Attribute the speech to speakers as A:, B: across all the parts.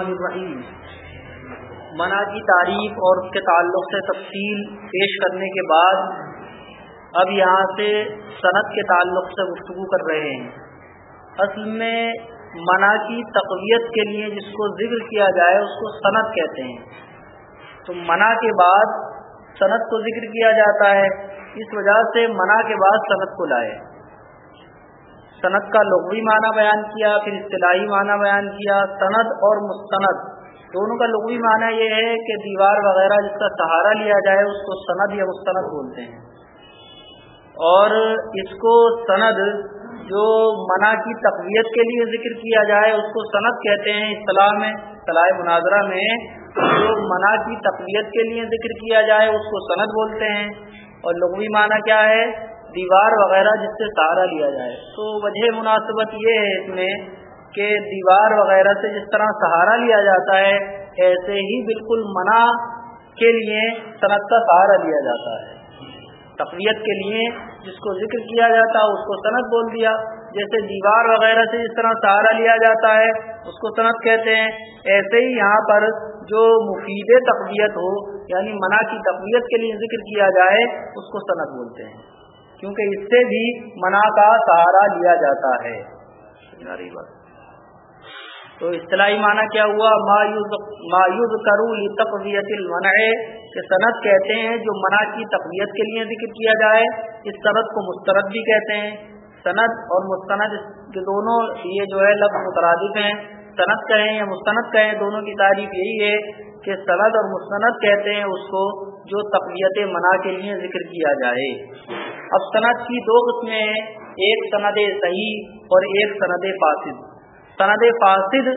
A: الرحیم۔ منع کی تعریف اور اس کے تعلق سے تفصیل پیش کرنے کے بعد اب یہاں سے صنعت کے تعلق سے گفتگو کر رہے ہیں۔ اصل میں منع کی تقویت کے لیے جس کو ذکر کیا جائے اس کو صنعت کہتے ہیں۔ تو منع کے بعد صنعت کو ذکر کیا جاتا ہے۔ اس وجہ سے منع کے بعد صنعت کو لائے۔ صنعت کا لغوی معنی بیان کیا، پھر اصطلاحی معنی بیان کیا صنعت اور مستند۔ دونوں کا لغوی معنی یہ ہے کہ دیوار وغیرہ جس کا سہارا لیا جائے، اس کو سند یا مستند بولتے ہیں۔ اور اس کو سند جو منع کی تقویت کے لیے ذکر کیا جائے، اس کو صنعت کہتے ہیں۔ اصطلاح میں، اصطلاح مناظرہ میں جو منع کی تقویت کے لیے ذکر کیا جائے، اس کو صنعت بولتے ہیں۔ اور لغوی معنی کیا ہے؟ دیوار وغیرہ جس سے سہارا لیا جائے۔ تو وجہ مناسبت یہ ہے اس میں کہ دیوار وغیرہ سے جس طرح سہارا لیا جاتا ہے، ایسے ہی بالکل منع کے لیے صنعت کا سہارا لیا جاتا ہے۔ تقویت کے لیے جس کو ذکر کیا جاتا ہے اس کو صنعت بول دیا۔ جیسے دیوار وغیرہ سے جس طرح سہارا لیا جاتا ہے، اس کو صنعت کہتے ہیں۔ ایسے ہی یہاں پر جو مفید تقویت ہو یعنی منع کی تقویت کے لیے ذکر کیا جائے، اس کو صنعت بولتے ہیں۔ کیونکہ اس سے بھی منع کا سہارا لیا جاتا ہے۔ تو اصطلاحی معنی کیا ہوا؟ مایوز کرو تقویت المنع کہ صنعت کہتے ہیں جو منع کی تقویت کے لیے ذکر کیا جائے اس صنعت کو مسترد بھی کہتے ہیں۔ صنعت اور مستند کے دونوں یہ جو ہے لفظ مترادف ہیں۔ صنعت کہیں یا مستند کہیں دونوں کی تعریف یہی ہے کہ سند اور مستند کہتے ہیں اس کو جو تقویت منع کے لیے ذکر کیا جائے۔ اب صنعت کی دو قسمیں ہیں، ایک سند صحیح اور ایک سند فاسد۔ سند فاسد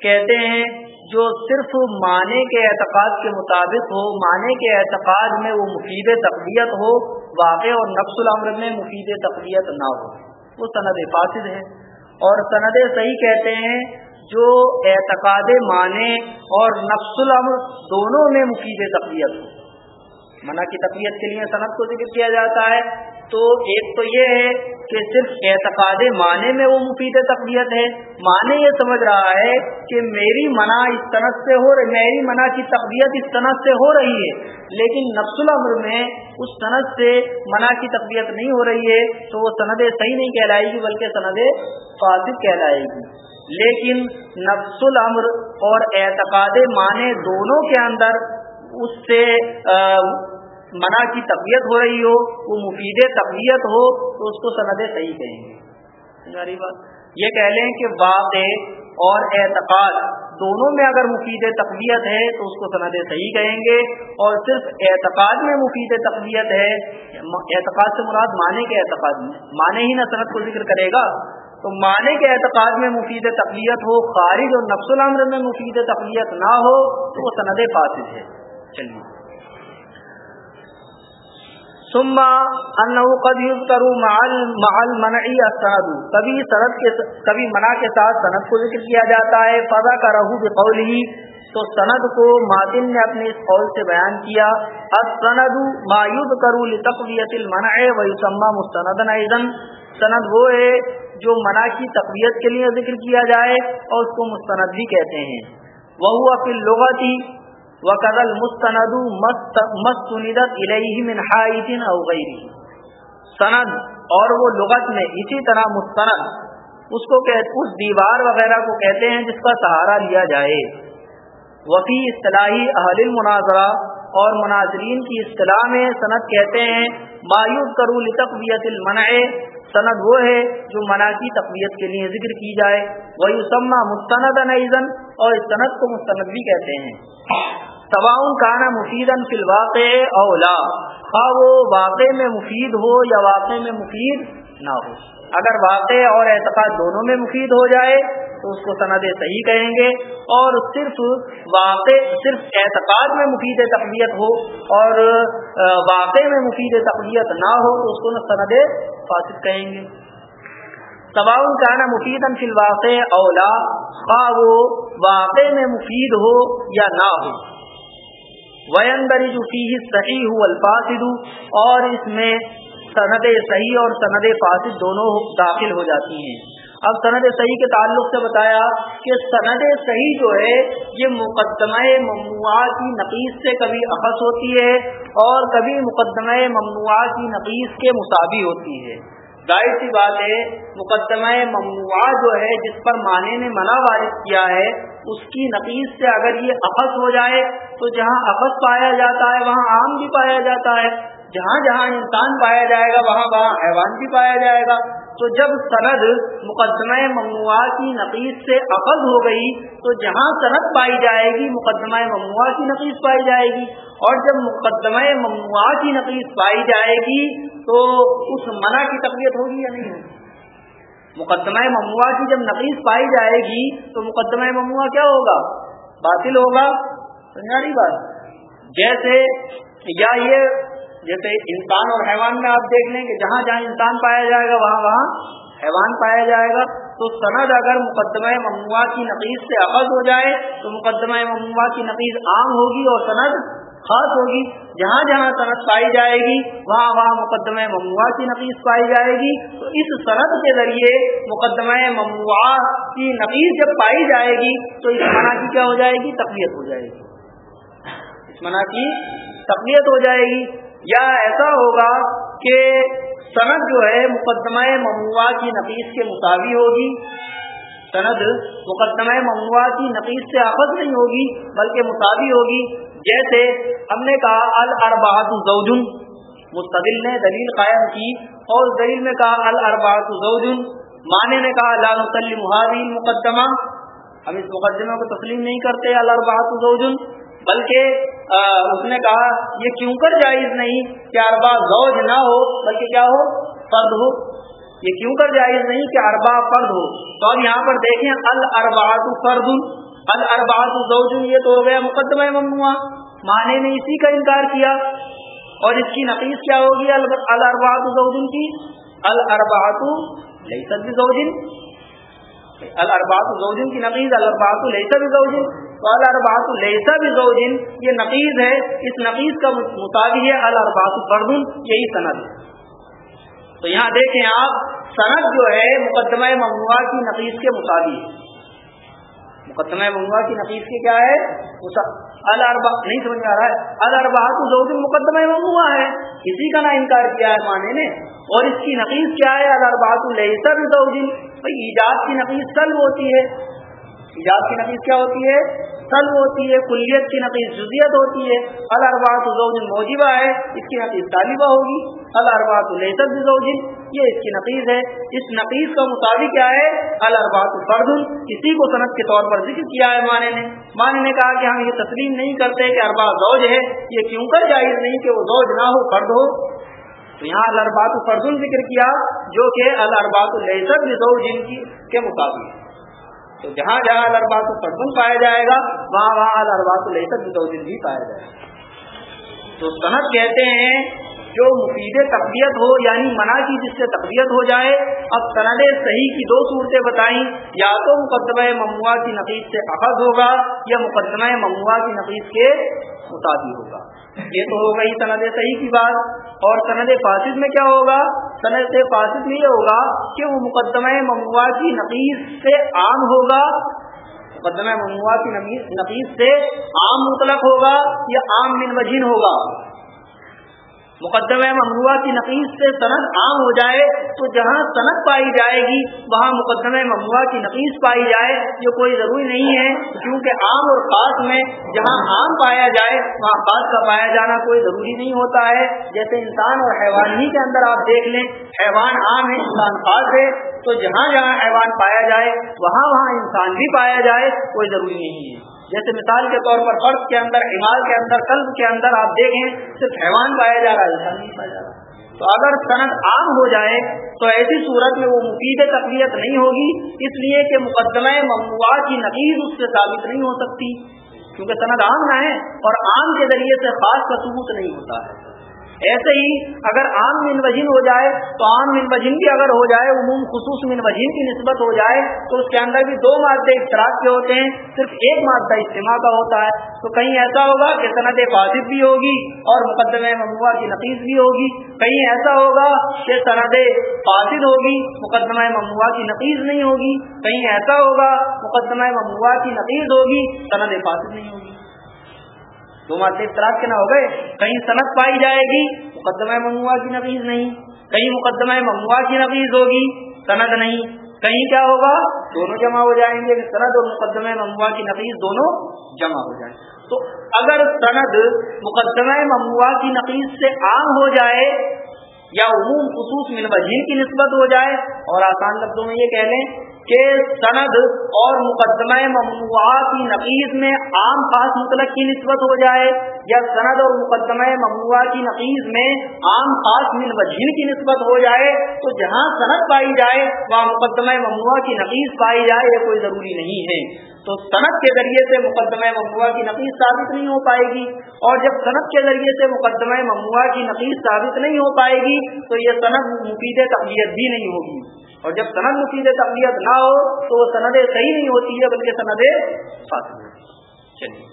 A: کہتے ہیں جو صرف معنی کے اعتقاد کے مطابق ہو، معنی کے اعتقاد میں وہ مفید تقویت ہو، واقع اور نقص العمر میں مفید تقویت نہ ہو۔ وہ سند فاسد ہے اور سند صحیح کہتے ہیں جو اعتقاد معنی اور نقص العمر دونوں میں مفید تقویت ہو۔ منع کی تقویت کے لیے صنعت کو ذکر کیا جاتا ہے۔ تو ایک تو یہ ہے کہ صرف اعتقاد معنی میں وہ مفید تقویت ہے۔ معنی یہ سمجھ رہا ہے کہ میری منع اس صنعت سے ہو رہی میری منع کی تقویت اس صنعت سے ہو رہی ہے۔ لیکن نفس العمر میں اس صنعت سے منع کی تقویت نہیں ہو رہی ہے، تو وہ سند صحیح نہیں کہلائے گی، بلکہ سند فاسد کہلائے گی۔ لیکن نفس العمر اور اعتقاد معنی دونوں کے اندر اس سے منع کی طبیعت ہو رہی ہو، وہ مفید طبیعت ہو، تو اس کو سند صحیح کہیں گے۔ بات۔ یہ کہہ لیں کہ واقع اور اعتقاد دونوں میں اگر مفید تقویت ہے، تو اس کو سند صحیح کہیں گے۔ اور صرف اعتقاد میں مفید تقویت ہے، اعتقاد سے مراد معنی کے اعتقاد میں، معنی ہی نہ صنعت کو ذکر کرے گا۔ تو معنی کے اعتقاد میں مفید تقویت ہو، خارج اور نفس العمر میں مفید تقویت نہ ہو، تو وہ سند فاسد ہے۔ چلیے۔ ثم انه قد يذكر مع مع المنع السند کبھی سند کے کبھی منع کے ساتھ سند کو ذکر کیا جاتا ہے فضا کا رہو بقوله، تو سند کو ماتن نے اپنے اس قول سے بیان کیا۔ السند ما يذكر لتقویت المنع ويسمى مستندا ايضا سند وہ ہے جو منع کی تقویت کے لیے ذکر کیا جائے اور اس کو مستند بھی کہتے ہیں۔ وہ فی اللغت وقل مستند مستندت الیہ من حائط او غیری سند، اور وہ لغت میں اسی طرح مستند۔ اس کو اس دیوار وغیرہ کو کہتے ہیں جس کا سہارا لیا جائے۔ وفی اصطلاحی اہل المناظرہ اور مناظرین کی اصطلاح میں صنعت کہتے ہیں مایوب کرو لتقویت المنع۔ سند وہ ہے جو منع کی تقویت کے لیے ذکر کی جائے۔ وہی اسما مستند اور اس صنعت کو مستند بھی کہتے ہیں۔ تباؤن کانا مفید فی الواقع اولا، خواہ وہ واقع میں مفید ہو یا واقع میں مفید نہ ہو۔ اگر واقع اور اعتقاد دونوں میں مفید ہو جائے تو اس کو سند صحیح کہیں گے اور صرف واقع، صرف اعتقاد میں مفید تقویت ہو اور واقع میں مفید تقویت نہ ہو تو اس کو سند فاسد کہیں گے۔ تباؤن کانا مفید فی الواقع اولا، خواہ وہ واقع میں مفید ہو یا نہ ہو۔ ویندری جو صحیح ہو الفاظ اور اس میں سند صحیح اور سند فاسد دونوں داخل ہو جاتی ہیں۔ اب سند صحیح کے تعلق سے بتایا کہ سند صحیح جو ہے، یہ مقدمہ ممنوع کی نقیز سے کبھی اخذ ہوتی ہے اور کبھی مقدمہ ممنوع کی نقیز کے مساوی ہوتی ہے۔ ظاہر سی بات ہے، مقدمہ ممنوعہ جو ہے، جس پر معنی نے منع وارد کیا ہے، اس کی نقیز سے اگر یہ اخذ ہو جائے، تو جہاں اخذ پایا جاتا ہے، وہاں عام بھی پایا جاتا ہے۔ جہاں جہاں انسان پایا جائے گا، وہاں وہاں حیوان بھی پایا جائے گا۔ تو جب سند مقدمہ ممنوع کی نقیز سے اخذ ہو گئی، تو جہاں سند پائی جائے گی، مقدمہ ممنوع کی نقیز پائی جائے گی۔ اور جب مقدمہ ممنوع کی نقیز پائی جائے گی، تو اس منع کی تقویت ہوگی یا نہیں ہوگی؟ مقدمہ ممنوع کی جب نقیز پائی جائے گی، تو مقدمہ ممنوع کیا ہوگا؟ باطل ہوگا؟ سنجھاری بات۔ جیسے یا یہ جیسے انسان اور حیوان میں آپ دیکھ لیں کہ جہاں جہاں انسان پایا جائے گا، وہاں وہاں حیوان پایا جائے گا۔ تو سند اگر مقدمہ ممنوع کی نقیز سے اخذ ہو جائے، تو مقدمہ ممنوع کی نقیز عام ہوگی اور سند خاص ہوگی۔ جہاں جہاں صنعت پائی جائے گی، وہاں وہاں مقدمہ ممنوع کی نقیز پائی جائے گی۔ تو اس صنعت کے ذریعے مقدمہ ممنوع کی نقیز جب پائی جائے گی، تو اس منع کی کیا ہو جائے گی؟ تقویت ہو جائے گی۔ اس منع کی تقویت ہو جائے گی۔ یا ایسا ہوگا کہ سند جو ہے مقدمہ ممنوع کی نفیس کے مطابق ہوگی۔ سند مقدمہ ممنوع کی نفیس سے آفت نہیں ہوگی، بلکہ مطابق ہوگی۔ جیسے ہم نے کہا الرباط زوجن۔ مستدل نے دلیل قائم کی اور دلیل میں کہا الرباط زوجن۔ مانے نے کہا اللہ مسلم مقدمہ ہم اس مقدمہ کو تسلیم نہیں کرتے الرباط زوجن۔ بلکہ اس نے کہا، یہ کیوں کر جائز نہیں کہ اربا زوج نہ ہو، بلکہ کیا ہو؟ فرد ہو۔ یہ کیوں کر جائز نہیں کہ اربا فرد ہو؟ تو اب یہاں پر دیکھیں الربات فرد الربات زوج، یہ تو ہو گیا مقدمہ ممنوع مانے نے اسی کا انکار کیا۔ اور اس کی نقیز کیا ہوگی؟ الربات زوجن کی؟ الربات لئی زوجن الربات زوجن کی نقیز الربات لئی زوجن الربات لیسا بھی زوجن یہ نقیز ہے، اس نقیز کا مطابق ہے الربات فردن یہی سند تو یہاں دیکھیں آپ، سند جو ہے، مقدمہ ممنوع کی نقیز کے مطابق مقدمہ ممنوع کی نقیز کے کیا ہے؟ الربا نہیں سمجھ میں آ رہا ہے۔ الربات زوجن مقدمہ ممنوع ہے۔ کسی کا نہ انکار کیا ہے معنی نے۔ اور اس کی نقیز کیا ہے؟ الربات لیسا بھی زوجن ایجاد کی نقیز سلب ہوتی ہے۔ ایجاد کی نقیز کیا ہوتی ہے؟ سلب ہوتی ہے، کلیت کی نقیز، جزیت ہوتی ہے۔ الربات زوجن موجبہ ہے، اس کی نقیز طالبہ ہوگی۔ الربات لیسد زوجن یہ اس کی نقیز ہے۔ اس نقیز کا مطابق کیا ہے؟ الربات فردن کسی کو صنعت کے طور پر ذکر کیا ہے معنی نے۔ معنی نے کہا کہ ہم یہ تسلیم نہیں کرتے کہ اربا زوج ہے، یہ کیوں کر جائز نہیں کہ وہ زوج نہ ہو فرد ہو۔ تو یہاں الربات فردن ذکر کیا، جو کہ الربات لیسد زوجن کی کے مطابق۔ ہے تو جہاں جہاں الربات فرزن پایا جائے گا، وہاں وہاں الربا تو لے دن بھی پایا جائے گا۔ تو صنعت کہتے ہیں جو مفید تقویت ہو یعنی منع کی جس سے تقویت ہو جائے، اب سند صحیح کی دو صورتیں بتائیں، یا تو مقدمہ مموعہ کی نقیز سے اخذ ہوگا، یا مقدمہ مموعہ کی نقیز کے مطابق ہوگا۔ یہ تو ہو گئی سند صحیح کی بات۔ اور سند فاسد میں کیا ہوگا؟ سند فاسد میں یہ ہوگا کہ وہ مقدمہ مموعہ کی نقیز سے عام ہوگا۔ مقدمہ مموعہ کی نقیز سے عام مطلق ہوگا یا عام من وجین ہوگا؟ مقدمہ ممنوع کی نقیز سے صنعت عام ہو جائے تو جہاں صنعت پائی جائے گی، وہاں مقدمہ ممنوع کی نقیز پائی جائے یہ کوئی ضروری نہیں ہے، کیونکہ عام اور خاص میں جہاں عام پایا جائے، وہاں خاص کا پایا جانا کوئی ضروری نہیں ہوتا ہے۔ جیسے انسان اور حیوان ہی کے اندر آپ دیکھ لیں، حیوان عام ہے، انسان خاص ہے، تو جہاں جہاں حیوان پایا جائے، وہاں وہاں انسان بھی پایا جائے، کوئی ضروری نہیں ہے۔ جیسے مثال کے طور پر فرد کے اندر امال کے اندر، قلب کے اندر آپ دیکھیں، صرف حیوان پایا جا رہا ہے، انسان نہیں پایا جا رہا۔ تو اگر صنعت عام ہو جائے، تو ایسی صورت میں وہ مفید تقویت نہیں ہوگی، اس لیے کہ مقدمہ مموعات کی نقیز اس سے ثابت نہیں ہو سکتی۔ کیونکہ صنعت عام نہ ہے اور عام کے ذریعے سے خاص کا ثبوت نہیں ہوتا ہے۔ ایسے ہی اگر عام من وجین ہو جائے تو عام من وجین بھی اگر ہو جائے، عموم خصوص من وجین کی نسبت ہو جائے، تو اس کے اندر بھی دو مادے اشتراک کے ہوتے ہیں، صرف ایک مادہ اجتماع کا ہوتا ہے۔ تو کہیں ایسا ہوگا کہ صنعت فاسد بھی ہوگی اور مقدمہ مموعہ کی نقیز بھی ہوگی۔ کہیں ایسا ہوگا کہ صنعت فاسد ہوگی، مقدمہ مموعہ کی نقیز نہیں ہوگی۔ کہیں ایسا ہوگا، مقدمہ مموعہ کی نقیز ہوگی صنعت فاسد نہیں ہوگی۔ دو مادے اختلاف کے نہ ہو گئے، کہیں صنعت پائی جائے گی، مقدمہ مموعہ کی نفیز نہیں، کہیں مقدمہ مموعہ کی نفیز ہوگی صنعت نہیں، کہیں کیا ہوگا؟ دونوں جمع ہو جائیں گے سند اور مقدمہ مموعہ کی نفیس دونوں جمع ہو جائیں۔ تو اگر سند مقدمہ مموعہ کی نفیس سے عام ہو جائے، یا عموم خصوص من وجین کی نسبت ہو جائے، اور آسان لفظوں میں یہ کہہ لیں کہ سند اور مقدمہ ممنوعات کی نقیز میں عام خاص مطلق کی نسبت ہو جائے یا سند اور مقدمہ ممنوعات کی نقیز میں عام خاص من وجین کی نسبت ہو جائے تو جہاں سند پائی جائے وہاں مقدمہ ممنوع کی نقیز پائی جائے یہ کوئی ضروری نہیں ہے۔ تو صنعت کے ذریعے سے مقدمہ مموعہ کی نقیز ثابت نہیں ہو پائے گی اور جب صنعت کے ذریعے سے مقدمہ مموعہ کی نقیز ثابت نہیں ہو پائے گی تو یہ صنعت مفید تقلیت بھی نہیں ہوگی اور جب صنعت مفید تقلیت نہ ہو تو وہ سندیں صحیح نہیں ہوتی ہے، بلکہ سندیں فاصل چلیے۔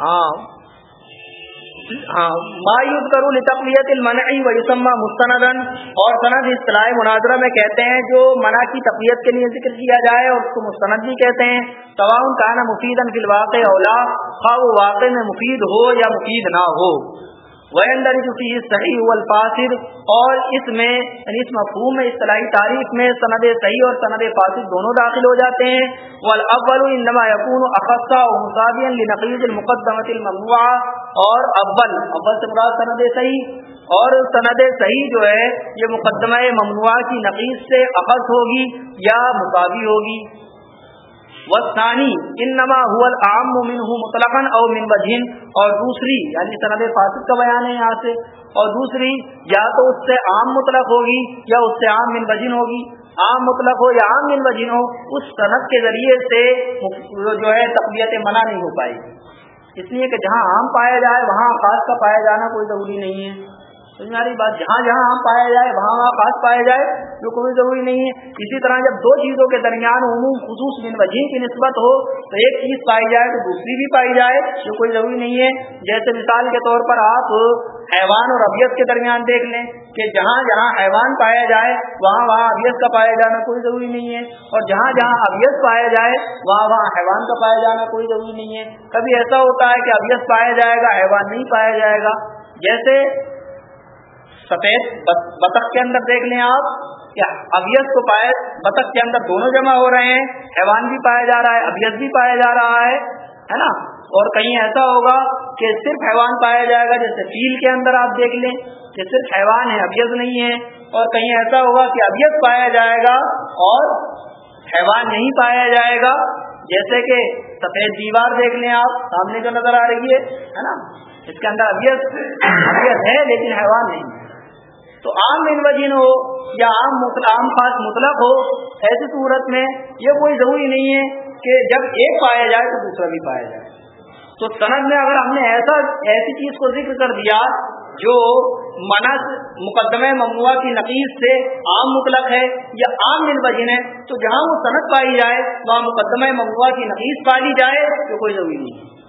A: ہاں مایوب کرو لتقویت المنعی و یسمہ مستندن اور سند اصطلاح مناظرہ میں کہتے ہیں جو منع کی تقویت کے لیے ذکر کیا جائے اور اس کو مستند بھی کہتے ہیں۔ تواؤن کانا مفید فی الواقع اولا خواہ وہ واقع میں مفید ہو یا مفید نہ ہو۔ صحیح الفاصر اور اس میں یعنی اس مفہوم میں اصطلاحی تعریف میں سند صحیح اور سند فاصر دونوں داخل ہو جاتے ہیں۔ والاول انما يكون اخصا ومصابيا لنقيض المقدمه الممنوعه اور اول اول سے مراد سند صحیح۔ اور سند صحیح جو ہے، یہ مقدمہ ممنوعہ کی نقیز سے اخص ہوگی یا مصابی ہوگی۔ وسانی انما هو العام منه مطلقا او من وجه اور دوسری یعنی سند فاسد کا بیان ہے یہاں سے، اور دوسری، یا تو اس سے عام مطلق ہوگی یا اس سے عام من وجن ہوگی۔ عام مطلق ہو یا عام من وجن ہو، اس صنعت کے ذریعے سے جو ہے تقویت منع نہیں ہو پائے اس لیے کہ جہاں عام پایا جائے، وہاں خاص کا پایا جانا کوئی ضروری نہیں ہے۔ تمہاری بات جہاں جہاں آم پایا جائے وہاں وہاں خاص پایا جائے جو کوئی ضروری نہیں ہے۔ اسی طرح جب دو چیزوں کے درمیان عموم خصوص بن وجہ کی نسبت ہو، تو ایک چیز پائی جائے تو دوسری بھی پائی جائے جو کوئی ضروری نہیں ہے۔ جیسے مثال کے طور پر آپ حیوان اور ابیت کے درمیان دیکھ لیں کہ جہاں جہاں حیوان پایا جائے، وہاں وہاں ابیت کا پایا جانا کوئی ضروری نہیں ہے۔ اور جہاں جہاں ابیت پایا جائے، وہاں وہاں حیوان کا پایا جانا کوئی ضروری نہیں ہے۔ کبھی ایسا ہوتا ہے کہ ابیت پایا جائے گا، حیوان نہیں پایا جائے گا۔ جیسے سفید بطخ کے اندر دیکھ لیں آپ، کیا ابیت کو پائے بطخ کے اندر دونوں جمع ہو رہے ہیں، حیوان بھی پایا جا رہا ہے ابیت بھی پایا جا رہا ہے ہے نا؟ اور کہیں ایسا ہوگا کہ صرف حیوان پایا جائے گا، جیسے فیل کے اندر آپ دیکھ لیں کہ صرف حیوان ہے ابیت نہیں ہے، اور کہیں ایسا ہوگا کہ ابیت پایا جائے گا اور حیوان نہیں پایا جائے گا، جیسے کہ سفید دیوار دیکھ لیں آپ، سامنے جو نظر آ رہی ہے نا؟ اس کے اندر ابیت ابیت ہے لیکن حیوان نہیں ہے۔ تو عام وجین ہو یا عام عام خاص مطلق ہو، ایسی صورت میں یہ کوئی ضروری نہیں ہے کہ جب ایک پایا جائے تو دوسرا بھی پایا جائے۔ تو سند میں اگر ہم نے ایسا ایسی چیز کو ذکر کر دیا جو منس مقدمہ ممنوع کی نقیز سے عام مطلق ہے یا عام وجین ہے، تو جہاں وہ صنعت پائی جائے، وہاں مقدمہ ممنوع کی نقیز پائی جائے تو کوئی ضروری نہیں ہے۔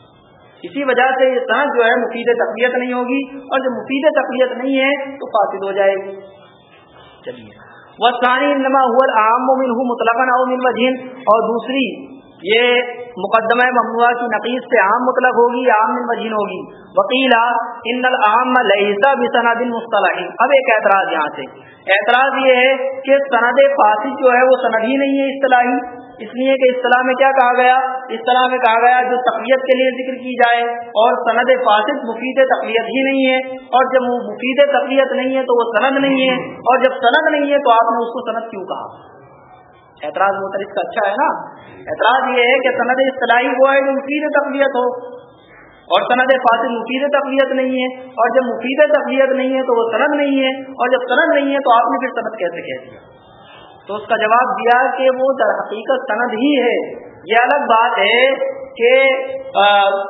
A: اسی وجہ سے یہ سانس جو ہے مفید تقویت نہیں ہوگی اور جب مفید تقویت نہیں ہے تو فاصل ہو جائے گی۔ چلیے۔ وہ ثانی ہوا عام مومن ہوں مطلق اور دوسری یہ مقدمہ ممنوع کی نقیز سے عام مطلق ہوگی یا عام وجین ہوگی۔ وکیلا ان العام لہسا بھی مصطلح۔ اب ایک اعتراض یہاں سے۔ اعتراض یہ ہے کہ سند فاسد جو ہے وہ سند ہی نہیں ہے اصطلاحی۔ اس لیے کہ اصطلاح میں کیا کہا گیا؟ اصطلاح میں کہا گیا جو تقویت کے لیے ذکر کی جائے اور سند فاسد مفید تقویت ہی نہیں ہے۔ اور جب وہ مفید تقویت نہیں ہے تو وہ سند نہیں ہے۔ اور جب سند نہیں ہے تو آپ نے اس کو سند کیوں کہا؟ اعتراض مختلف کا اچھا ہے نا؟ اعتراض یہ ہے کہ سند اصطلاحی وہ ہے جو مفید تقویت ہو۔ اور سند فاصل مفید تقویت نہیں ہے۔ اور جب مفید تقویت نہیں ہے تو وہ سند نہیں ہے۔ اور جب سند نہیں ہے تو آپ نے پھر سند کیسے کہہ دیا؟ تو اس کا جواب دیا کہ وہ در حقیقت سند ہی ہے۔ یہ الگ بات ہے کہ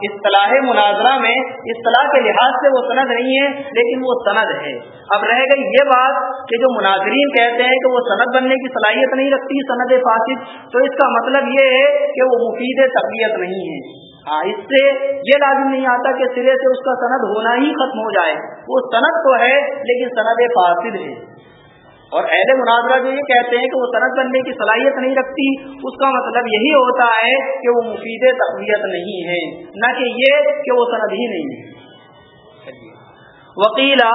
A: اصطلاح مناظرہ میں اصطلاح کے لحاظ سے وہ سند نہیں ہے، لیکن وہ سند ہے۔ اب رہ گئی یہ بات کہ جو مناظرین کہتے ہیں کہ وہ سند بننے کی صلاحیت نہیں رکھتی، سند فاسد، تو اس کا مطلب یہ ہے کہ وہ مفید تقویت نہیں ہے۔ ہاں اس سے یہ لازم نہیں آتا کہ سرے سے اس کا سند ہونا ہی ختم ہو جائے۔ وہ سند تو ہے، لیکن سند فاسد ہے۔ اور اہل مناظرہ جو یہ کہتے ہیں کہ وہ صنعت بننے کی صلاحیت نہیں رکھتی، اس کا مطلب یہی ہوتا ہے کہ وہ مفید تقویت نہیں ہے، نہ کہ یہ کہ وہ صنعت ہی نہیں ہے۔ وکیلا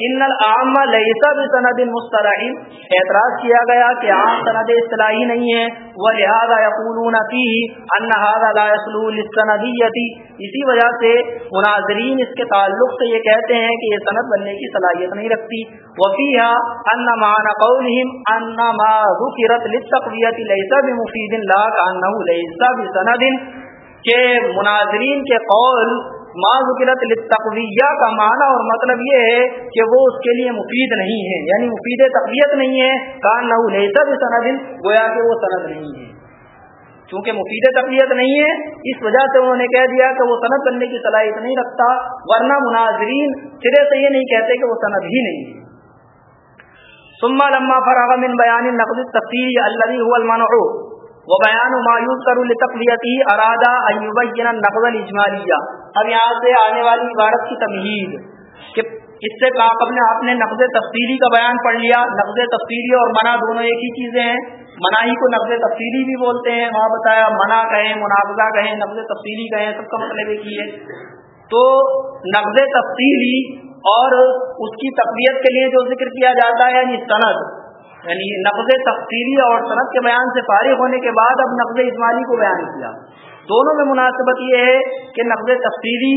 A: ان العام لیسا بسند مسترحیم اعتراض کیا گیا کہ عام سند اصطلاحی نہیں ہے۔ وہ لہٰذا یقولون فیہ ان هذا لا يصلح للسندیتی اسی وجہ سے مناظرین اس کے تعلق سے یہ کہتے ہیں کہ یہ سند بننے کی صلاحیت نہیں رکھتی۔ وفیها ان معنى قولهم ان ما ذکرت للتقویت لیسا بمفید لا کانه لیسا بسند۔ کہ مناظرین کے قول ماں ذکرت تقویہ کا معنی اور مطلب یہ ہے کہ وہ اس کے لیے مفید نہیں ہے یعنی مفید تقویت نہیں ہے کان نہ لیسا بھی سند گویا کہ وہ سند نہیں ہے۔ چونکہ مفید تقویت نہیں ہے، اس وجہ سے انہوں نے کہہ دیا کہ وہ صنعت بننے کی صلاحیت نہیں رکھتا، ورنہ مناظرین سرے سے یہ نہیں کہتے کہ وہ صنعت ہی نہیں ہے۔ ثم لما فراغ من بیان نقد التفسیر الذي هو المنع وہ بیان مایوس کروں لتقویتی ارادہ ایوبین نقل الاجمالیہ۔ اب یہاں سے آنے والی عبارت کی تمہید کہ اس سے قبل آپ نے نقد تفصیلی کا بیان پڑھ لیا نقد تفصیلی اور منع دونوں ایک ہی چیزیں ہیں۔ مناہی کو نقد تفصیلی بھی بولتے ہیں، وہاں بتایا منع کہیں منافظہ کہیں نقد تفصیلی کہیں، سب کا مطلب ایک ہی ہے۔ تو نقد تفصیلی اور اس کی تقویت کے لیے جو ذکر کیا جاتا ہے یعنی صنعت یعنی نقض تفصیلی اور صنعت کے بیان سے فارغ ہونے کے بعد اب نقض اجمالی کو بیان کیا۔ دونوں میں مناسبت یہ ہے کہ نقد تفصیلی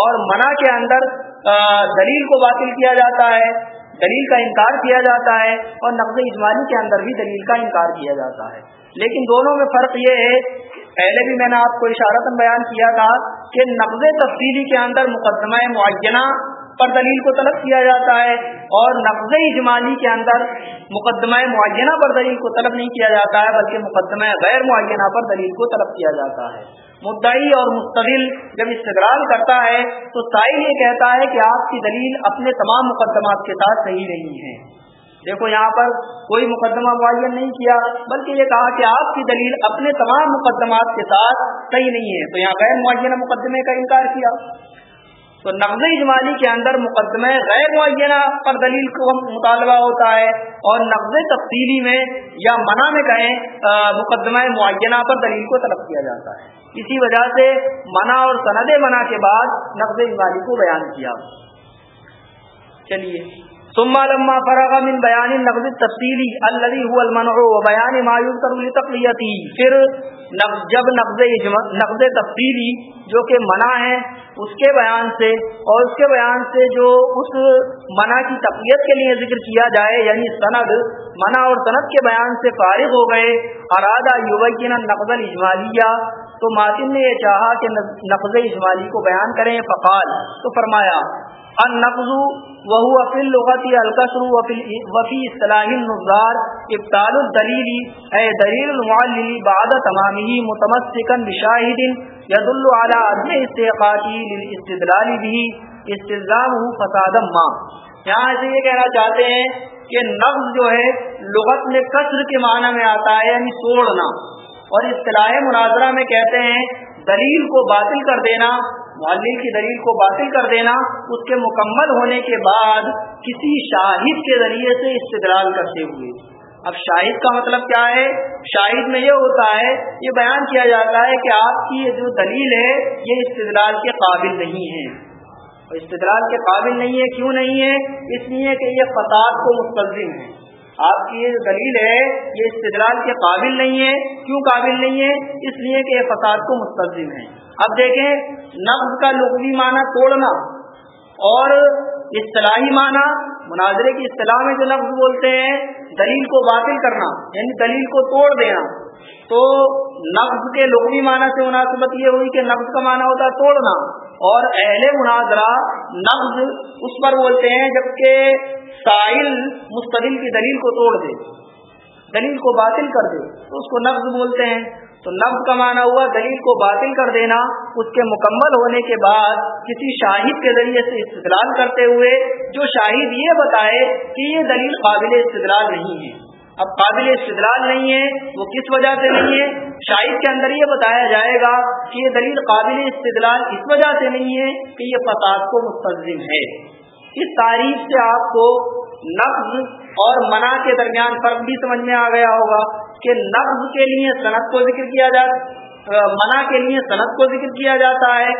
A: اور منع کے اندر دلیل کو باطل کیا جاتا ہے، دلیل کا انکار کیا جاتا ہے اور نقد اجمالی کے اندر بھی دلیل کا انکار کیا جاتا ہے۔ لیکن دونوں میں فرق یہ ہے، پہلے بھی میں نے آپ کو اشارت بیان کیا تھا کہ نقد تفصیلی کے اندر مقدمہ معینہ پر دلیل کو طلب کیا جاتا ہے اور نقض اجمالی کے اندر مقدمہ معینہ پر دلیل کو طلب نہیں کیا جاتا ہے، بلکہ مقدمہ غیر معینہ پر دلیل کو طلب کیا جاتا ہے۔ مدعی اور مستقل جب استقرال کرتا ہے تو سائل یہ کہتا ہے کہ آپ کی دلیل اپنے تمام مقدمات کے ساتھ صحیح نہیں ہے۔ دیکھو یہاں پر کوئی مقدمہ معین نہیں کیا، بلکہ یہ کہا کہ آپ کی دلیل اپنے تمام مقدمات کے ساتھ صحیح نہیں ہے۔ تو یہاں غیر معینہ مقدمے کا انکار کیا۔ تو نقض اجمالی کے اندر مقدمہ غیر معینہ پر دلیل کو مطالبہ ہوتا ہے اور نقض تفصیلی میں یا منع میں کہیں مقدمہ معینہ پر دلیل کو طلب کیا جاتا ہے۔ اسی وجہ سے منع اور سند منع کے بعد نقض اجمالی کو بیان کیا۔ چلیے۔ ثم لما فرغ من بیان النقد التفصیلی الذي هو المنع وبيان ما يذكر لتقویته پھر جب نقد نقد تفصیلی جو کہ منع ہے، اس کے بیان سے اور اس کے بیان سے جو اس منع کی تقویت کے لیے ذکر کیا جائے یعنی سند، منع اور سند کے بیان سے فارغ ہو گئے، ارادہ یوبین نقد الاجمالیہ، تو ماتن نے یہ چاہا کہ نقد اجمالی کو بیان کریں، فقال، تو فرمایا النقض وهو في اللغة الكسر وفي وفي اصطلاح النظار. ابطال الدليل اي دليل المعلل بعد تمامه متمسكا بشاهد يدل على عدم استحقاقه للاستدلال به، استلزامه فسادا ما. یہاں سے یہ کہنا چاہتے ہیں کہ نقض جو ہے، لغت میں کثر کے معنی میں آتا ہے یعنی توڑنا. اور اصطلاح مناظرہ میں کہتے ہیں، دلیل کو باطل کر دینا معلل کی دلیل کو باطل کر دینا، اس کے مکمل ہونے کے بعد کسی شاہد کے ذریعے سے استدلال کرتے ہوئے۔ اب شاہد کا مطلب کیا ہے؟ شاہد میں یہ ہوتا ہے، یہ بیان کیا جاتا ہے کہ آپ کی یہ جو دلیل ہے، یہ استدلال کے قابل نہیں ہے۔ استدلال کے قابل نہیں ہے، کیوں نہیں ہے؟ اس لیے کہ یہ فساد کو مستلزم ہے۔ آپ کی یہ دلیل ہے، یہ استدلال کے قابل نہیں ہے۔ کیوں قابل نہیں ہے؟ اس لیے کہ یہ فساد کو مستلزم ہے۔ اب دیکھیں نفز کا لغوی معنی توڑنا اور اصطلاحی معنی، مناظرے کی اصطلاح میں جو لفظ بولتے ہیں، دلیل کو باطل کرنا یعنی دلیل کو توڑ دینا۔ تو نفز کے لغوی معنی سے مناسبت یہ ہوئی کہ نفز کا معنی ہوتا ہے توڑنا اور اہل مناظرہ نفز اس پر بولتے ہیں جبکہ سائل مستدل کی دلیل کو توڑ دے، دلیل کو باطل کر دے، تو اس کو نفز بولتے ہیں۔ تو نفز کا معنی ہوا دلیل کو باطل کر دینا، اس کے مکمل ہونے کے بعد کسی شاہد کے ذریعے سے استدلال کرتے ہوئے، جو شاہد یہ بتائے کہ یہ دلیل قابل استدلال نہیں ہے۔ اب قابل استدلال نہیں ہے، وہ کس وجہ سے نہیں ہے؟ شاہد کے اندر یہ بتایا جائے گا کہ یہ دلیل قابل استدلال اس وجہ سے نہیں ہے کہ یہ فساد کو مستظم ہے۔ اس تاریخ سے آپ کو نقض اور منع کے درمیان فرق بھی سمجھ میں آ گیا ہوگا۔ کہ نقض کے لیے صنعت کو ذکر کیا جاتا منع کے لیے صنعت کو ذکر کیا جاتا ہے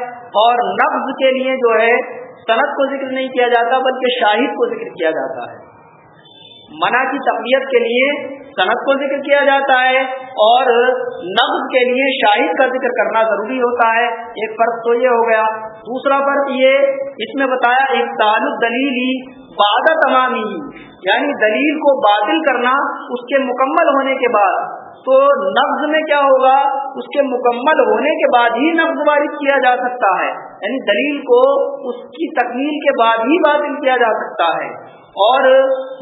A: اور نقض کے لیے جو ہے صنعت کو ذکر نہیں کیا جاتا بلکہ شاہد کو ذکر کیا جاتا ہے۔ منع کی تقویت کے لیے صنعت کو ذکر کیا جاتا ہے اور نقد کے لیے شاہد کا ذکر کرنا ضروری ہوتا ہے۔ ایک فرق تو یہ ہو گیا۔ دوسرا فرق یہ، اس میں بتایا ایک تعلق دلیل ہی بادہ تمامی۔ یعنی دلیل کو باطل کرنا اس کے مکمل ہونے کے بعد. تو نفز میں کیا ہوگا؟ اس کے مکمل ہونے کے بعد ہی نفز وارد کیا جا سکتا ہے. یعنی دلیل کو اس کی تکمیل کے بعد ہی باطل کیا جا سکتا ہے. اور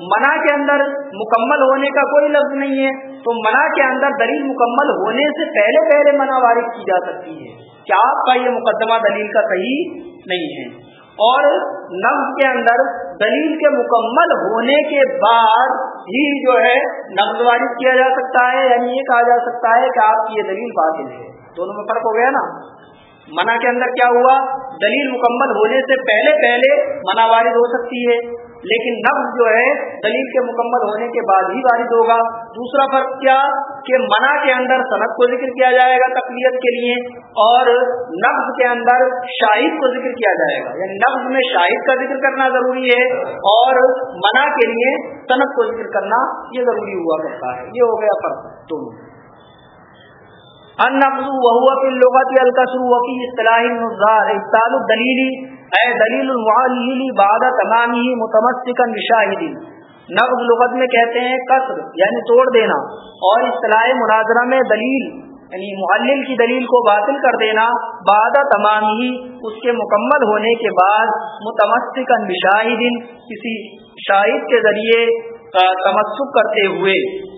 A: منع کے اندر مکمل ہونے کا کوئی لفظ نہیں ہے. تو منع کے اندر دلیل مکمل ہونے سے پہلے پہلے منع وارد کی جا سکتی ہے. کیا؟ آپ کا یہ مقدمہ دلیل کا صحیح نہیں ہے. اور نفس کے اندر دلیل کے مکمل ہونے کے بعد ہی جو ہے نفز وارد کیا جا سکتا ہے یعنی یہ کہا جا سکتا ہے کہ آپ کی یہ دلیل باطل ہے۔ دونوں میں فرق ہو گیا نا۔ منع کے اندر کیا ہوا؟ دلیل مکمل ہونے سے پہلے پہلے منع وارد ہو سکتی ہے۔ لیکن نفز جو ہے دلیل کے مکمل ہونے کے بعد ہی وارد ہوگا۔ دوسرا فرق کیا؟ کہ منع کے اندر صنعت کو ذکر کیا جائے گا تقویت کے لیے اور نفز کے اندر شاہد کو ذکر کیا جائے گا۔ یعنی نفز میں شاہد کا ذکر کرنا ضروری ہے اور منع کے لیے صنعت کو ذکر کرنا یہ ضروری ہوا کرتا ہے۔ یہ ہو گیا فرق۔ دونوں النفز وهو في اللغة الكسر وفي اصطلاح النظار ابطال الدليل اے دلیل المعلل بعد تمام ہی متمسکن بشاہد نفز لغت میں کہتے ہیں قصر یعنی توڑ دینا۔ اور اصطلاح مناظرہ میں دلیل یعنی معلل کی دلیل کو باطل کر دینا بعد تمام ہی اس کے مکمل ہونے کے بعد متمسکن بشاہد کسی شاہد کے ذریعے تمسک کرتے ہوئے۔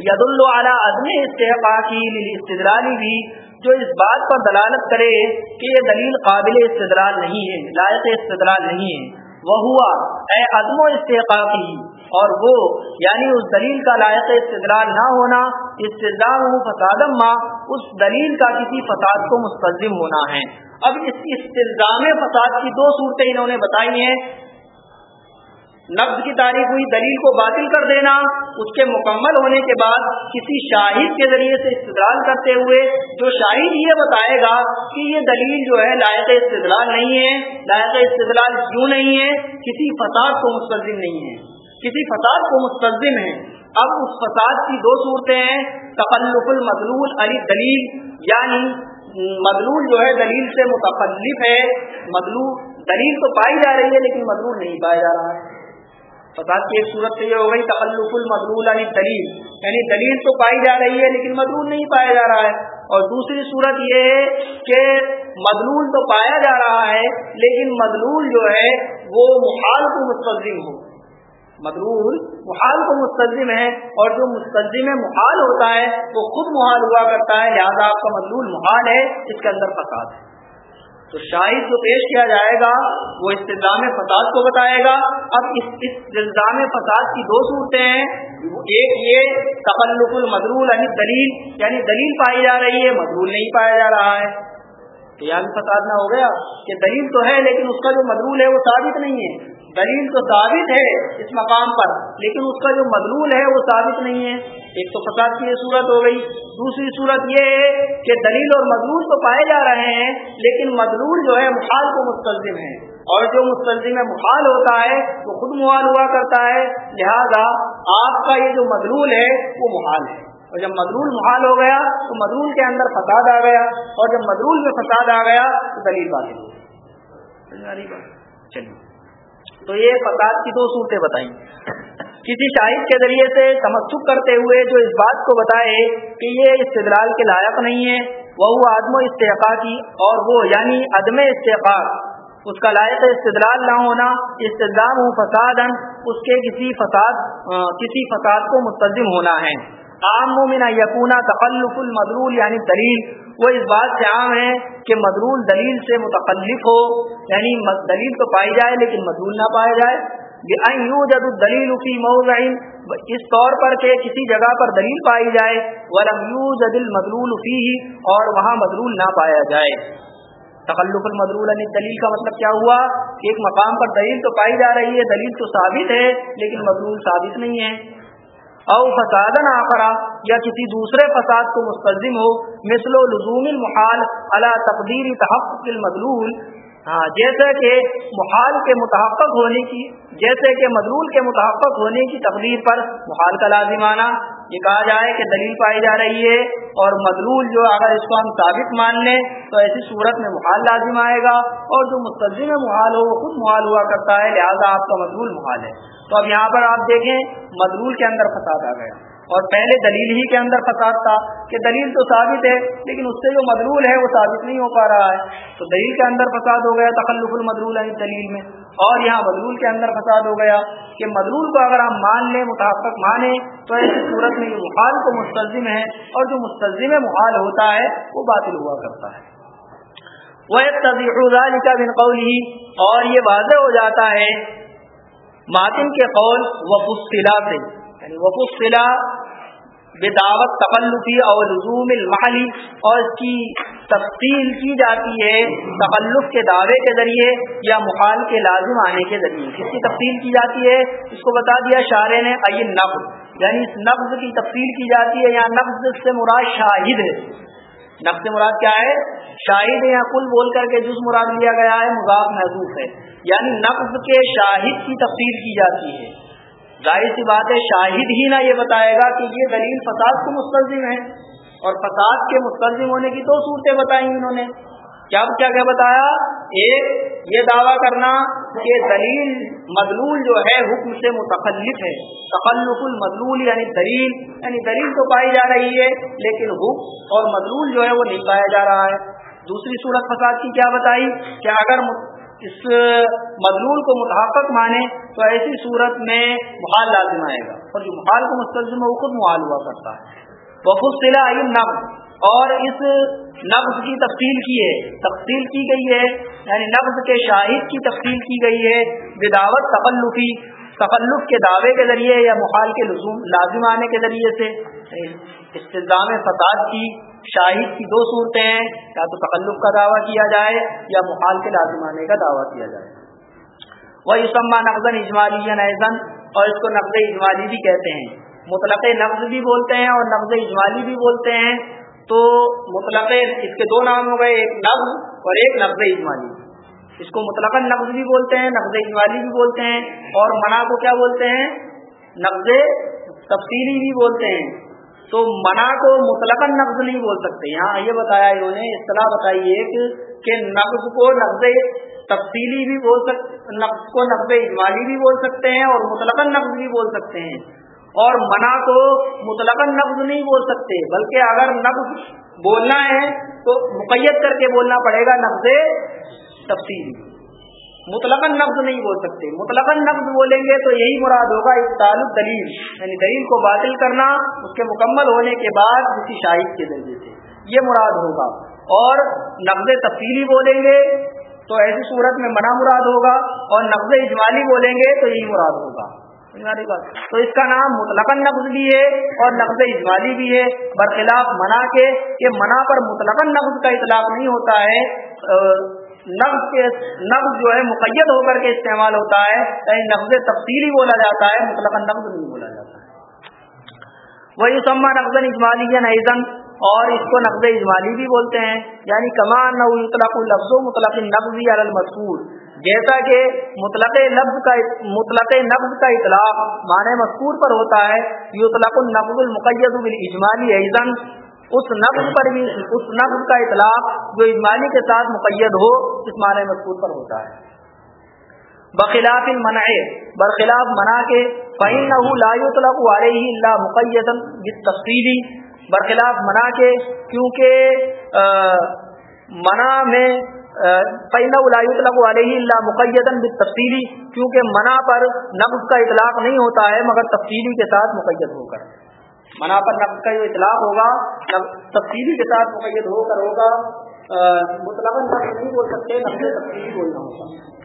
A: ید اللہ عدم استحقاقی استدلالی بھی جو اس بات پر دلالت کرے کہ یہ دلیل قابل استدلال نہیں ہے، لائق استدلال نہیں ہے۔ وہ ہوا، اے عدم و استحقاقی۔ اور وہ یعنی اس دلیل کا لائق استدلال نہ ہونا، استدلال فسادم ماں، اس دلیل کا کسی فساد کو مستظم ہونا ہے۔ اب اس استظام فساد کی دو صورتیں انہوں نے بتائی ہیں۔ نفز کی تاریخ ہوئی، دلیل کو باطل کر دینا۔ اس کے مکمل ہونے کے بعد کسی شاہد کے ذریعے سے استدلال کرتے ہوئے جو شاہد یہ بتائے گا کہ یہ دلیل جو ہے لائق استدلال نہیں ہے۔ لائق استدلال کیوں نہیں ہے؟ کسی فساد کو مستظم نہیں ہے۔ کسی فساد کو مستظم ہے۔ اب اس فساد کی دو صورتیں ہیں۔ تخلف المدلول علی دلیل یعنی مدلول جو ہے دلیل سے متخلف ہے۔ مدلول، دلیل تو پائی جا رہی ہے لیکن مدلول نہیں پایا جا رہا۔ ہے فساد کی ایک صورت سے یہ ہو گئی تخلق المدلول علی دلیل یعنی دلیل تو پائی جا رہی ہے، لیکن مدلول نہیں پایا جا رہا ہے۔ اور دوسری صورت یہ ہے کہ مدلول تو پایا جا رہا ہے، لیکن مدلول جو ہے، وہ محال کو مستظم ہو۔ مدلول محال کو مستظم ہے، اور جو مستظم محال ہوتا ہے، وہ خود محال ہوا کرتا ہے، لہذا آپ کا مدلول محال ہے، اس کے اندر فساد ہے۔ تو شاہد جو پیش کیا جائے گا، وہ استظام فساد کو بتائے گا۔ اب اس الزام فساد کی دو صورتیں ہیں۔ ایک یہ تخلق المدرول یعنی دلیل یعنی دلیل پائی جا رہی ہے مدرول نہیں پایا جا رہا ہے۔ تو فساد نہ ہو گیا کہ دلیل تو ہے لیکن اس کا جو مدرول ہے وہ ثابت نہیں ہے۔ دلیل تو ثابت ہے اس مقام پر، لیکن اس کا جو مدلول ہے وہ ثابت نہیں ہے۔ ایک تو فساد کی یہ صورت ہو گئی، دوسری صورت یہ ہے کہ دلیل اور مدلول تو پائے جا رہے ہیں، لیکن مدلول جو ہے محال کو مستلزم ہے۔ اور جو مستلزم محال ہوتا ہے وہ خود محال ہوا کرتا ہے۔ لہذا آپ کا یہ جو مدلول ہے وہ محال ہے۔ اور جب مدلول محال ہو گیا تو مدلول کے اندر فساد آ گیا اور جب مدلول میں فساد آ گیا تو دلیل بات؟ چلیے۔ تو یہ فساد کی دو صورتیں بتائیں۔ کسی شاہد کے ذریعے سے تمسک کرتے ہوئے جو اس بات کو بتائے کہ یہ استدلال کے لائق نہیں ہے وہ آدم و استحقاق کی اور وہ یعنی عدم استحقاق۔ اس کا لائق استدلال نہ ہونا استدام و فساد اس کے کسی فساد کسی فساد کو مستظم ہونا ہے۔ عام مومن یقونا تخلف المدرول یعنی دلیل. وہ اس بات سے عام ہے کہ مدرول دلیل سے متخلف ہو یعنی دلیل تو پائی جائے لیکن مدرول نہ پایا جائے. جد دلیل فی موضع، اس طور پر کہ کسی جگہ پر دلیل پائی جائے. ولم یوجد المدلول فیہ اور وہاں مدرول نہ پایا جائے. تخلف المدرول یعنی دلیل کا مطلب کیا ہوا؟ کہ ایک مقام پر دلیل تو پائی جا رہی ہے، دلیل تو ثابت ہے، لیکن مدرول ثابت نہیں ہے. او فساد آخرا، یا کسی دوسرے فساد کو مستظم ہو، مثل و لزوم المحال اللہ تقدیر تحفظ المدلول ہاں جیسے کہ محال کے متحفق ہونے کی، جیسے کہ مدرول کے متحفق ہونے کی تقدیر پر محال کا لازمانہ یہ کہا جائے کہ دلیل پائی جا رہی ہے اور مدرول جو اگر اس کو ہم ثابت مان لیں تو ایسی صورت میں محال لازم آئے گا اور جو مستظم محال ہو وہ خود محال ہوا کرتا ہے، لہذا آپ کا مدرول محال ہے۔ تو اب یہاں پر آپ دیکھیں مدرول کے اندر فساد آ گیا۔ اور پہلے دلیل ہی کے اندر فساد تھا کہ دلیل تو ثابت ہے، لیکن اس سے جو مدرول ہے وہ ثابت نہیں ہو پا رہا ہے۔ تو دلیل کے اندر فساد ہو گیا تخلف المدرول ہے دلیل میں، اور یہاں مدرول کے اندر فساد ہو گیا کہ مدرول کو اگر ہم مان لیں متحفق مانیں، تو ایسی صورت میں یہ محال کو مستظم ہے، اور جو مستظم محال ہوتا ہے، وہ باطل ہوا کرتا ہے۔ وہ ایک تضیح کا بن قول ہی اور یہ واضح ہو جاتا ہے ماتن کے قول وفصلا سے یعنی وفصلا بدعوت تخلفی اور لزوم المحلی اور اس کی تفصیل کی جاتی ہے تخلف کے دعوے کے ذریعے یا محال کے لازم آنے کے ذریعے۔ کس کی تفصیل کی جاتی ہے؟ اس کو بتا دیا شاعر نے عین نفز یعنی اس نفز کی تفصیل کی جاتی ہے، یا نفز سے مراد شاہد ہے۔ نفس مراد کیا ہے؟ شاہد یا کل بول کر کے جس مراد لیا گیا ہے، مضاف محسوس ہے۔ یعنی نفز کے شاہد کی تفصیل کی جاتی ہے۔ ظاہر سی بات ہے، شاہد ہی نہ یہ بتائے گا کہ یہ دلیل فساد کو مستلزم ہے اور فساد کے مستلزم ہونے کی دو صورتیں بتائی انہوں نے۔ کیا کیا کیا بتایا؟ ایک، یہ دعویٰ کرنا کہ دلیل مدلول جو ہے، حکم سے متخلف ہے۔ تخلف المدلول یعنی دلیل یعنی دلیل تو پائی جا رہی ہے، لیکن حکم اور مدلول جو ہے، وہ نہیں پایا جا رہا ہے۔ دوسری صورت فساد کی کیا بتائی؟ کہ اگر اس، مضمون کو متحفق مانے تو ایسی صورت میں محال لازم آئے گا اور جو محال کو مستلزم ہے وہ خود محال ہوا کرتا ہے۔ وفوس سلا نقد اور اس نقض کی تفصیل کی ہے۔ تفصیل کی گئی ہے یعنی نقض کے شاہد کی تفصیل کی گئی ہے۔ بداوت تخلفی، تخلف کے دعوے کے ذریعے یا محال کے لزوم لازم آنے کے ذریعے سے یعنی استظام فساد کی شاہد کی دو صورتیں ہیں، یا تو تخلق کا دعویٰ کیا جائے، یا محال کے لازمانے کا دعویٰ کیا جائے۔ وہ یوسما نقزن اجمالی اور اس کو نقض اجمالی بھی کہتے ہیں۔ مطلق نقض بھی بولتے ہیں اور نقض اجمالی بھی بولتے ہیں۔ تو مطلق اس کے دو نام ہو گئے، ایک نقض اور ایک نقض اجمالی۔ اس کو مطلق نقض بھی بولتے ہیں، نقض اجمالی بھی بولتے ہیں۔ اور منع کو کیا بولتے ہیں؟ نقض تفصیلی بھی بولتے ہیں۔ تو منع کو مطلق نقض نہیں بول سکتے۔ یہاں یہ بتایا انہوں نے، اصطلاح بتائی ایک کہ نقض کو نقض تفصیلی بھی بول سکتے نقض کو نقض اجمالی بھی بول سکتے ہیں اور مطلق نقض بھی بول سکتے ہیں۔ اور منع کو مطلق نقض نہیں بول سکتے، بلکہ اگر نقض بولنا ہے تو مقید کر کے بولنا پڑے گا نقض تفصیلی۔ مطلق نقض نہیں بول سکتے۔ مطلق نقض بولیں گے تو یہی مراد ہوگا اس تعلق دلیل۔ یعنی دلیل کو باطل کرنا، اس کے مکمل ہونے کے بعد کسی شاہد کے ذریعے سے۔ یہ مراد ہوگا۔ اور نقض تفصیلی بولیں گے تو ایسی صورت میں منع مراد ہوگا۔ اور نقض اجمالی بولیں گے تو یہی مراد ہوگا۔ تو اس کا نام مطلق نقض بھی ہے اور نقض اجمالی بھی ہے۔ برخلاف منع کے، کہ منع پر مطلق نقض کا اطلاق نہیں ہوتا ہے۔ نقض کے نقض جو ہے مقید ہو کر کے استعمال ہوتا ہے یعنی نقض تفصیلی بولا جاتا ہے مطلق نقض نہیں بولا جاتا ہے۔ وہی سما نقض اجمالی نئیزن اور اس کو نقض اجمالی بھی بولتے ہیں۔ یعنی کمان نو نطلق لفظ و مطلق نقضی المذکور جیسا کہ مطلق لفظ کا مطلق نقض کا اطلاق معنی مذکور پر ہوتا ہے، یطلق النقض المقید بالاجمالی ایزن اس نقض پر بھی، اس نقض کا اطلاق جو اجمالی کے ساتھ مقید ہو، اس معنی مذکور پر ہوتا ہے۔ بخلاف المنع، برخلاف منع کے فعین لا يطلق علیہ اللہ مقید تفصیلی برخلاف منع کے، کیونکہ منع میں پہلا اطلاق علیہ اللہ مقیدن تفصیلی کیونکہ منع پر نقص کا اطلاق نہیں ہوتا ہے، مگر تفصیلی کے ساتھ مقید ہو کر۔ منع پر نقد کا جو اطلاق ہوگا تفصیلی کے ساتھ مقید ہو کر ہوگا مطلب نہیں بول سکتے نقص تفصیلی بولنا ہوگا